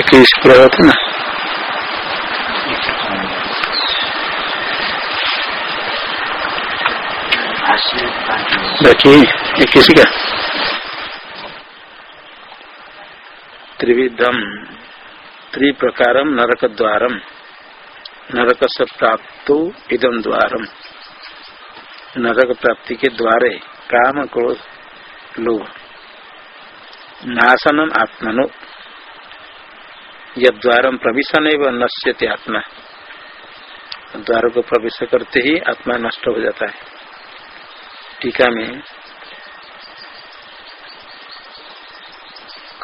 इक्कीस पूरा होता ना। देखिए, इक्कीस का। त्रिविधम त्रिप्रकार नरक द्वारम नरक से प्राप्त इदम द्वारम। नरक प्राप्ति के द्वारे काम क्रोध लोभ नाशनम आत्मनो। यद्वारम प्रविशन एवं नश्यते आत्मा। द्वार को प्रवेश करते ही आत्मा नष्ट हो जाता है। टीका में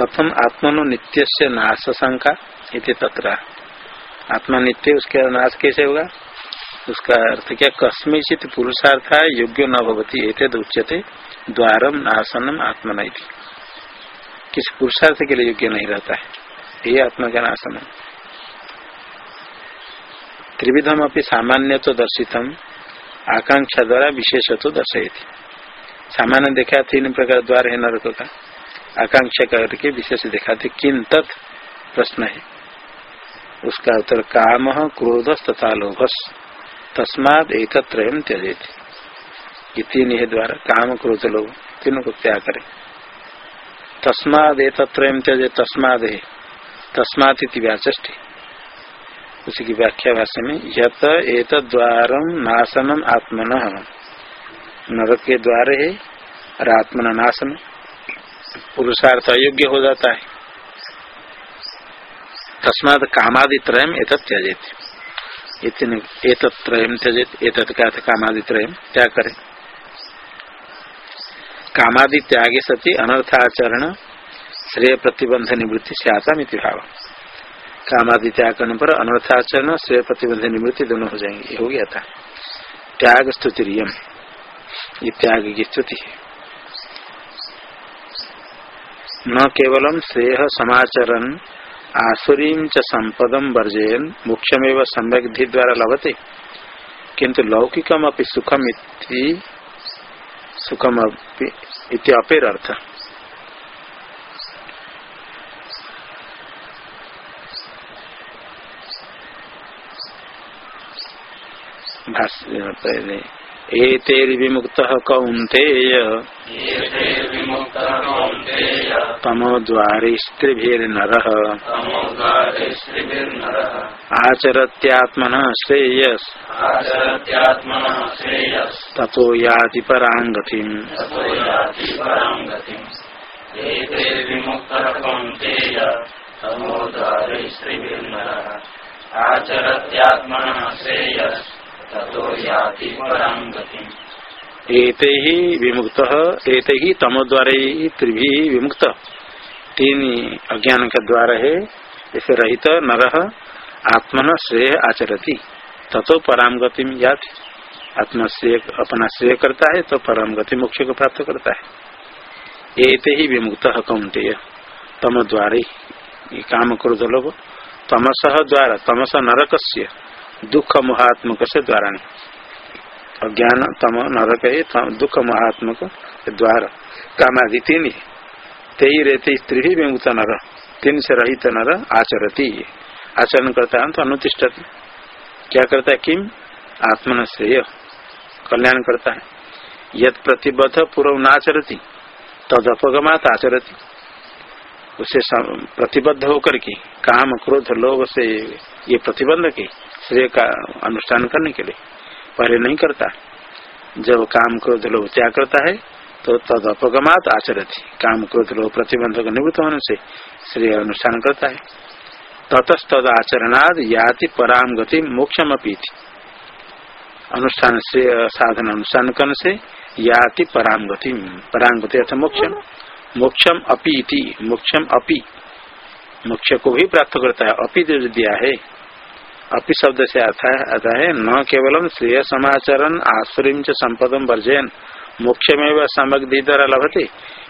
कथम आत्मनो नित्य से नाश शंका इति तत्र। आत्मा नित्य, उसका नाश कैसे होगा? उसका अर्थ क्या? कस्मिचित पुरुषार्थ योग्य न भवती एतद उच्यते द्वारम नाशनम आत्मन किस पुरुषार्थ के लिए योग्य नहीं रहता है। ये आत्मा का नाशन त्रिविधम अपनी सामान्य तो दर्शितम, आकांक्षा द्वारा विशेष तो दर्शे थी सामान्य देखा तीन प्रकार द्वार है नरक का। आकांक्षा करके विशेष देखा थे किन तत् प्रश्न है। उसका उत्तर काम क्रोध तथा लोभस। तस्माद एक त्यजेत। ये तीन है द्वारा, काम, क्रोध, लोभ, तीनों को त्याग करे। तस्माद एक त्यजे तस्माद है। तस्मात व्याचष्टि उसी की व्याख्या भाषा में, यत एत द्वारम नाशनम आत्मन। नरक के द्वार है और आत्मन नाशन पुरुषार्थ अयोग्य हो जाता है। तस्मात कामादि कामादित्रय एत त्यजेत एतत्रयम त्यजेत। एतत् का कामादित्रय त्याग करे। कामादि त्यागे सती अनर्थाचरण श्रेय प्रतिबंध निवृत्ति से आता मिति भाव कामादि त्याग करने पर अनर्थाचरण श्रेय प्रतिबंध निवृत्ति दोनों हो जाएँगे। ये हो गया था। त्याग स्तुति ये त्याग की स्तुति। है न केवलम श्रेय समाचरण आसुरी च संपदम वर्जयन, मुख्यमेव सम्यग्धि द्वारा लभते। किंतु लौकिकम अपनी सुखम सुखम अपेर अर्थ पहले एतेर्विमुक्त कौंतेय तमोद्वारिस्त्रिभिर्नर आचरत्यात्मन श्रेयस। ततो याति परांगति आचरत्यात्मन श्रेयस। एते ही विमुक्त, एते ही तमो द्वारा त्रिभी विमुक्त। तीन अज्ञान का द्वारा है इसे रहित नर, आत्मन श्रेय आचरती। ततो पराम गति याद आत्मा श्रेय अपना श्रेय करता है तो परम गति मोक्ष को प्राप्त करता है। एते ही विमुक्त कौंते तम द्वारे काम क्रोध लोग। तमस द्वारा, तमस नरक दुख महात्मक से द्वारा अज्ञान तम नरक है दुख महात्मक द्वार। कामादि तीन ते ही रहते स्त्री ही विमुक्त नर। तीन से रहित नर आचरती। आचरण करता है तो अनुतिष्ठती। क्या करता है? किम? आत्मन श्रेय कल्याण करता है। यद प्रतिबद्ध पूर्व नाचरती, तद अपगमात आचरती। उसे प्रतिबद्ध होकर के, काम, क्रोध, लोभ से ये प्रतिबंध के श्रेय का अनुष्ठान करने के लिए। पहले नहीं करता। जब काम क्रोध लोभ त्याग करता है तो तद अपगमात आचरती। काम क्रोध लोभ प्रतिबंधक निवृत्त होने से श्रेय अनुष्ठान करता है। ततस्तद आचरणाद याति पराम गति मोक्षम अपीति। अनुष्ठान से, साधन अनुष्ठान करने से याति पराम गति पराम गति अर्थ मोक्षम। मोक्षम अपीति, मोक्षम अपी। मोक्ष को भी प्राप्त करता है। अपी दिया है अपि शब्द से आता है आता है, न केवलम श्रेय समाचरण आश्रम च संपदम वर्जयन। मोक्ष में वह सामग्री द्वारा लभते,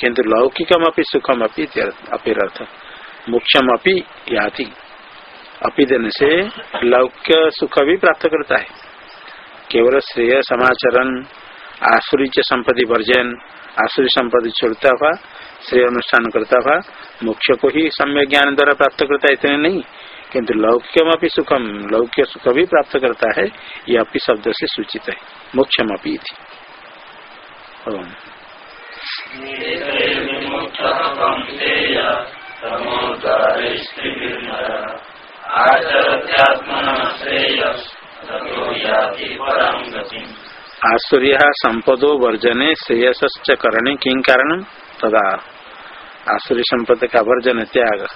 किन्तु लौकिकम अपनी सुखम अपीर्थ मोक्षम अपी याति। अपी देने से लौक्य सुख भी प्राप्त करता है। केवल श्रेय समाचरण आसुरी संपत्ति वर्जन आसुरी संपत्ति छोड़ता हुआ, श्रेय अनुष्ठान करता हुआ मोक्ष को ही सम्य ज्ञान द्वारा प्राप्त करता है, इतने नहीं। किंतु लौकिकम अपनी सुखम लौकिक सुख भी प्राप्त करता है यह अपनी शब्द से सूचित है। मोक्षम अपी थी आश्चर्य संपदो वर्जने श्रेयस करणे किं कारण? तदा आसुरी संपद का वर्जन त्याग।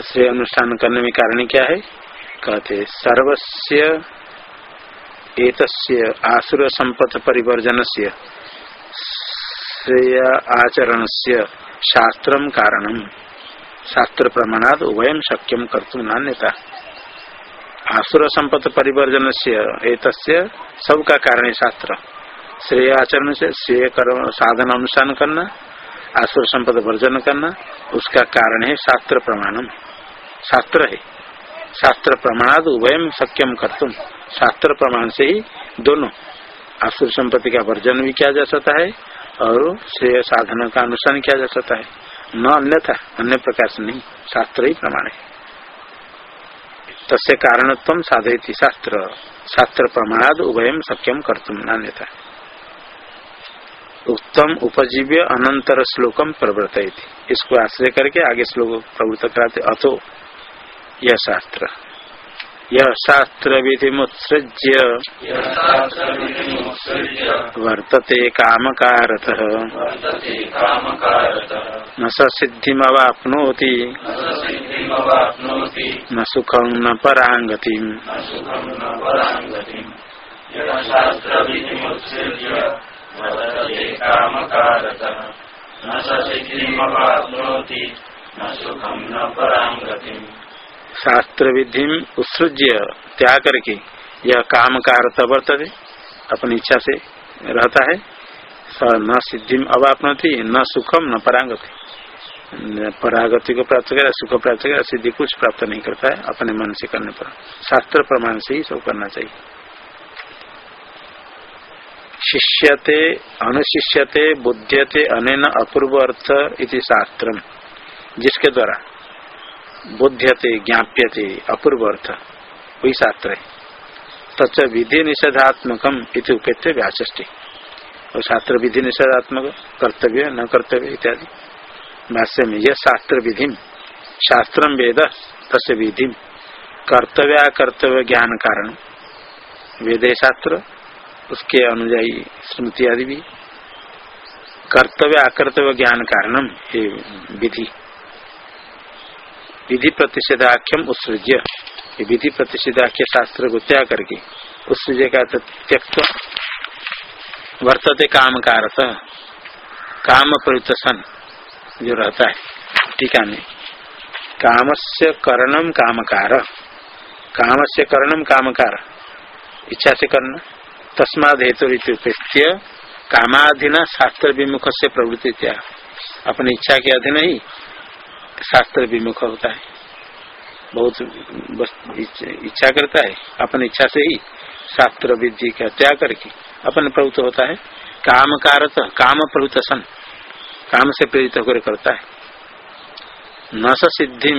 श्रेय अनुष्ठान करने में कारण क्या है? कहते सर्वस्य एतस्य आसुर संपत परिवर्जन से श्रेय आचरण से शास्त्र कारण। शास्त्र प्रमाणाद उभयम शक्यम कर्तुम नान्यता आसुर संपत परिवर्जन से एतस्य सबका कारण शास्त्र। श्रेय आचरण से श्रेय कर्म साधन अनुष्ठान करना आसुर संपद वर्जन करना, उसका कारण है शास्त्र प्रमाणम। शास्त्र है। शास्त्र प्रमाणाद उभयम सक्यम कर तुम शास्त्र प्रमाण से ही दोनों आसुर संपत्ति का वर्जन भी किया जा सकता है और श्रेय साधन का अनुष्ठान किया जा सकता है। न अन्यथा, अन्य प्रकार से नहीं। शास्त्र ही प्रमाण है। तस्य कारणत्व साधयती शास्त्र। शास्त्र प्रमाणाद उभयम सक्यम कर तुम नान्यता उत्तम उपजीव्य अनंतर श्लोकम प्रवृत इसको आश्रय करके आगे श्लोक प्रवृत्त कराते अथो यह शास्त्र। यह शास्त्र विधि मुत्सृज्य वर्तते काम कारत न स सिद्धिमवाप्नोति। न सुखं न परांगति शास्त्र उत्सृज्य त्याग करके यह काम कारत वर्तते, अपनी इच्छा से रहता है। न सिद्धि अवापनती, न सुखम न परागति परागति को प्राप्त करे, सुख प्राप्त करे, सिद्धि कुछ प्राप्त नहीं करता है, अपने मन से करने पर। शास्त्र प्रमाण से ही सब करना चाहिए। शिष्यते, अनुशिष्यते बुद्ध्यते अनेन अपूर्व अर्थ इति शास्त्र जिसके द्वारा बुद्ध्यते ज्ञाप्यते अपूर्व अर्थ वही शास्त्र है। तच विधि निषेधात्मकम इति उपेत्य व्याचष्टि और शास्त्र विधि निषेधात्मक, कर्तव्य, न कर्तव्य इत्यादि। भाष्य में यह शास्त्र विधि शास्त्र वेद तस् विधि कर्तव्य कर्तव्य ज्ञान कारण। वेद शास्त्र उसके अनुजाई स्मृति आदि भी। कर्तव्य, अकर्तव्य, ज्ञान कारणम, ये विधि। विधि प्रतिषेधाख्यम उत्सृज्य। विधि प्रतिषेधाख्य शास्त्र को त्याग करके उत्सृज्य का त्यक्त वर्तते काम कारत। काम प्रयुक्त सन जो रहता है टीका में काम से करणम कामकार। काम से करणम कामकार। इच्छा से करना। तस्माद हेतु रीत्युपेत्य कामाधीन शास्त्र विमुख से प्रवृत्ति त्या अपनी इच्छा के अधीन ही शास्त्र विमुख होता है। बहुत इच्छा करता है, अपनी इच्छा से ही शास्त्र विधि का त्याग करके अपन प्रवृत्त होता है। काम कारत काम प्रवृत्त सन काम से प्रेरित होकर करता है। न सिद्धि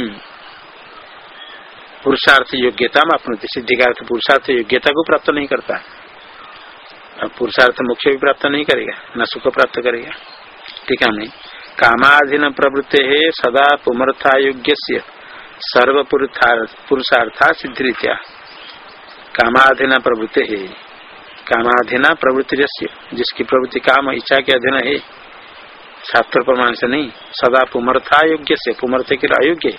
पुरुषार्थ योग्यता में अपने सिद्धि का अर्थ पुरुषार्थ योग्यता को प्राप्त नहीं करता है। पुरुषार्थ मुख्य भी प्राप्त नहीं करेगा, न सुख प्राप्त करेगा। ठीक है नहीं कामाधीन प्रवृत्ति है सदा पुमर्था योग्य सर्व पुरुषार्था सिद्धि रीत्या कामाधीन प्रवृत्ति है, कामाधीन प्रवृत्ति जिसकी प्रवृत्ति काम इच्छा के अधीन है, शास्त्र प्रमाण से नहीं, सदा पुमर्था योग्य से पुमर्थ के लिए अयोग्य।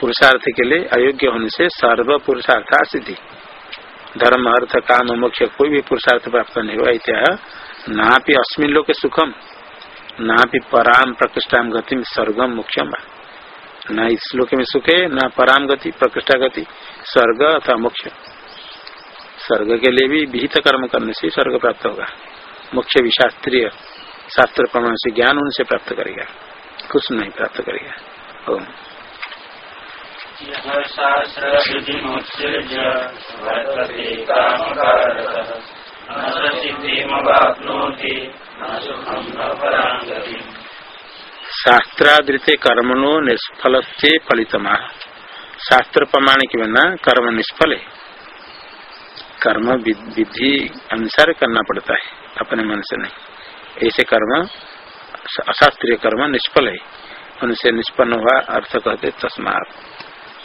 पुरुषार्थ के लिए अयोग्य होने से सर्व पुरुषार्था सिद्धि। धर्म, अर्थ, काम, मोक्ष, कोई भी पुरुषार्थ प्राप्त नहीं हुआ इत्या ना भी अस्मिन लोग सुखम ना भी पराम प्रकृष्टाम गति में स्वर्गम मुख्यम न इस श्लोक में सुख है, न पराम गति, प्रकृष्टा गति, स्वर्ग अथवा मोक्ष। स्वर्ग के लिए भी विहित कर्म करने से स्वर्ग प्राप्त होगा। मुख्य भी शास्त्रीय, शास्त्र प्रमाण से ज्ञान उनसे प्राप्त करेगा। कुछ नहीं प्राप्त करेगा। ओम। परां शास्त्रादृत कर्मणो निष्फल से फलितमा। शास्त्र प्रमाण के बिना कर्म निष्फल। है कर्म विधि अनुसार करना पड़ता है, अपने मन से नहीं। ऐसे कर्म, अशास्त्रीय कर्म निष्फल। है उनसे निष्पन्न हुआ अर्थ कहते तस्मात।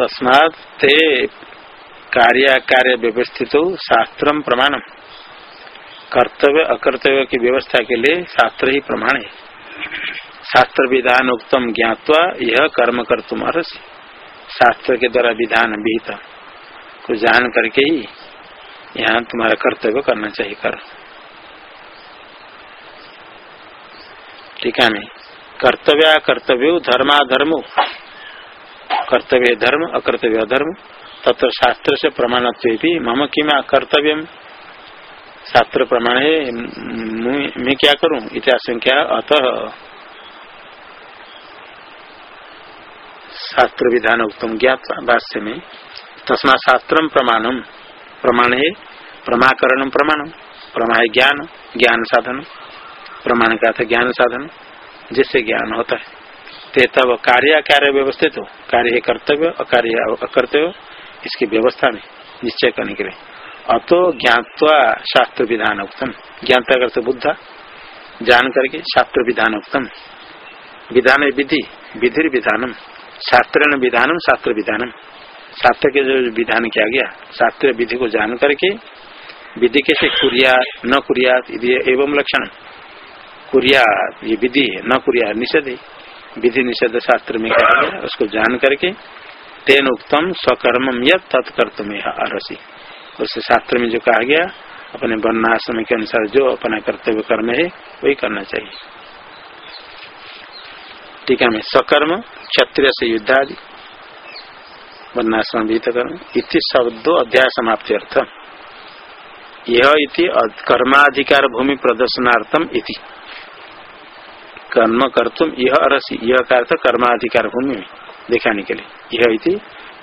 तस्मात ते कार्य कार्य व्यवस्थित शास्त्र प्रमाण कर्तव्य, अकर्तव्य की व्यवस्था के लिए शास्त्र ही प्रमाण है। शास्त्र विधान उत्तम ज्ञातवा यह कर्म कर तुम शास्त्र के द्वारा विधान विहित। को जान करके ही यहाँ तुम्हारा कर्तव्य करना चाहिए, कर। ठीक है कर्तव्य कर्तव्य, धर्माधर्मो। कर्तव्य धर्म, अकर्तव्य अधर्म, तत्र शास्त्र से प्रमाण भी मम किमा कर्तव्य शास्त्र प्रमाण है, मैं क्या करूँ? इतिहासंख्या अतः शास्त्र विधान उत्तम ज्ञात भाष्य में तस्मा शास्त्र प्रमाणम प्रमाण है, प्रमाकरण प्रमाण प्रमा ज्ञान ज्ञान साधन प्रमाण का था ज्ञान साधन जिससे ज्ञान होता है। ते तब कार्य कार्य व्यवस्थित हो, कार्य कर्तव्य, अकार्य अकर्तव्य, इसकी व्यवस्था में निश्चय करने के लिए। अतो ज्ञातवा शास्त्र विधान उत्तम ज्ञाता करते बुद्धा, जान करके शास्त्र विधान उत्तम विधान विधि विधि विधानम। शास्त्र विधानम शास्त्र विधानम। शास्त्र के जो विधान किया गया, शास्त्र विधि को जान करके, विधि कैसे कुरिया, न कुरिया एवं लक्षण। कुरिया, ये विधि है, न कुरिया, निषेध विधि निषेध शास्त्र में कहा गया उसको जान करके तेन उत्तम स्वकर्म यद तत्कर्तम अरसी उस शास्त्र में जो कहा गया, अपने वर्णाश्रम के अनुसार जो अपना कर्तव्य कर्म है, वही करना चाहिए। टीका में स्वकर्म, क्षत्रिय से युद्ध आदि वर्णाश्रम विहित कर्म इति शब्दों अध्याय समाप्ति अर्थ यह इति कर्माधिकार भूमि प्रदर्शनार्थम इति। कर्म कर तुम यह अरसी यह का अर्थ कर्माधिकार भूमि में दिखाने के लिए। यह इति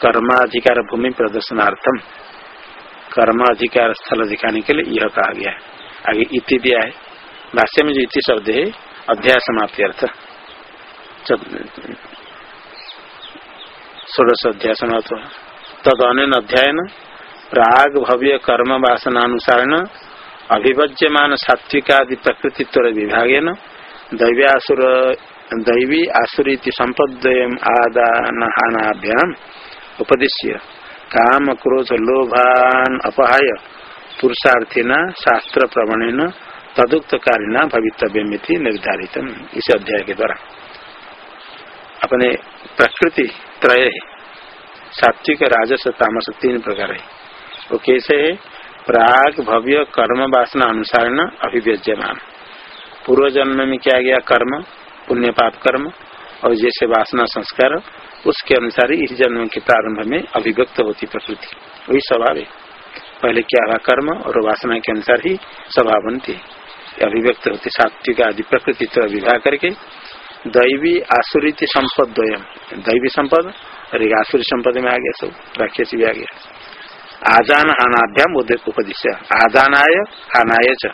कर्माधिकार भूमि प्रदर्शनार्थम कर्म अधिकार स्थल दिखाने के लिए यह कहा गया आगे इति दिया है भाष्य में जो इति शब्द है, अध्याय समाप्ति अर्थ। षोड़श अध्याय समाप्त तद अन अध्यायन प्राग भव्य कर्म वासनानुसारण अभिभज्यमान सात्विकादि प्रकृतित्व विभागेन दैव्यासुर दैवी आसुरी आदानहानाभ्याम उपदेश्य। काम, क्रोध, लोभान अपहाय, पुरुषार्थिना शास्त्र प्रवणेन तदुक्त कारिणा भवितव्य निर्धारित इस अध्याय के द्वारा। अपने प्रकृति त्रय, सात्विक, राजस, तामस तीन प्रकार है। वो कैसे है? प्राग, भव्य, कर्म वासना अनुसार अभिव्यज्यमान। पूर्व जन्म में क्या गया कर्म पुण्य पाप कर्म और जैसे वासना संस्कार, उसके अनुसार इस जन्म के प्रारंभ में अभिव्यक्त होती प्रकृति। वही स्वभाव है। पहले क्या हुआ कर्म और वासना के अनुसार ही स्वभाव बनती अभिव्यक्त होती सात्विक आदि प्रकृति तरह विवाह करके दैवी आसुरी संपद द्वयम। दैवी संपद और एक आसुरी संपद में आ गया सब। राक्षस भी आ गया। आदान हानाभ्याम उपदेश आदानाय हानाय च।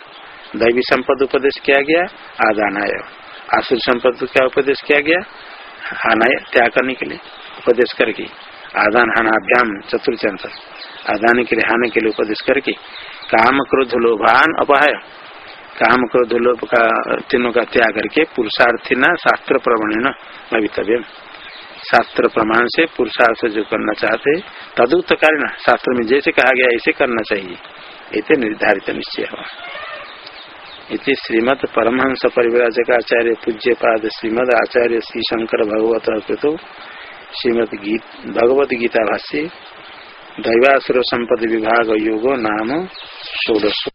दैवी संपद उपदेश किया गया, आदानाय। आसुर संपद क्या उपदेश किया गया, हानाय, त्याग करने के लिए उपदेश करके, आदान, हानाभ्याम चतुर्चंत आदान के लिए, हाने के लिए उपदेश करके, काम, क्रोध लोभान अपाय। काम, क्रोध, लोभ का, तीनों का त्याग करके, पुरुषार्थी न, शास्त्र प्रवण न, भवितव्य। शास्त्र प्रमाण से पुरुषार्थ जो करना चाहते, तदुक्त कार्य शास्त्र में जैसे कहा गया, ऐसे करना चाहिए। ऐसे निर्धारित निश्चय हुआ। इति श्रीमद परमहंस परिवराजक आचार्य पूज्य पाद श्रीमद आचार्य श्री शंकर भगवत कृत श्रीमद गीत, भगवत गीता भाष्य दैवासुर संपद विभाग योगो नाम षोडश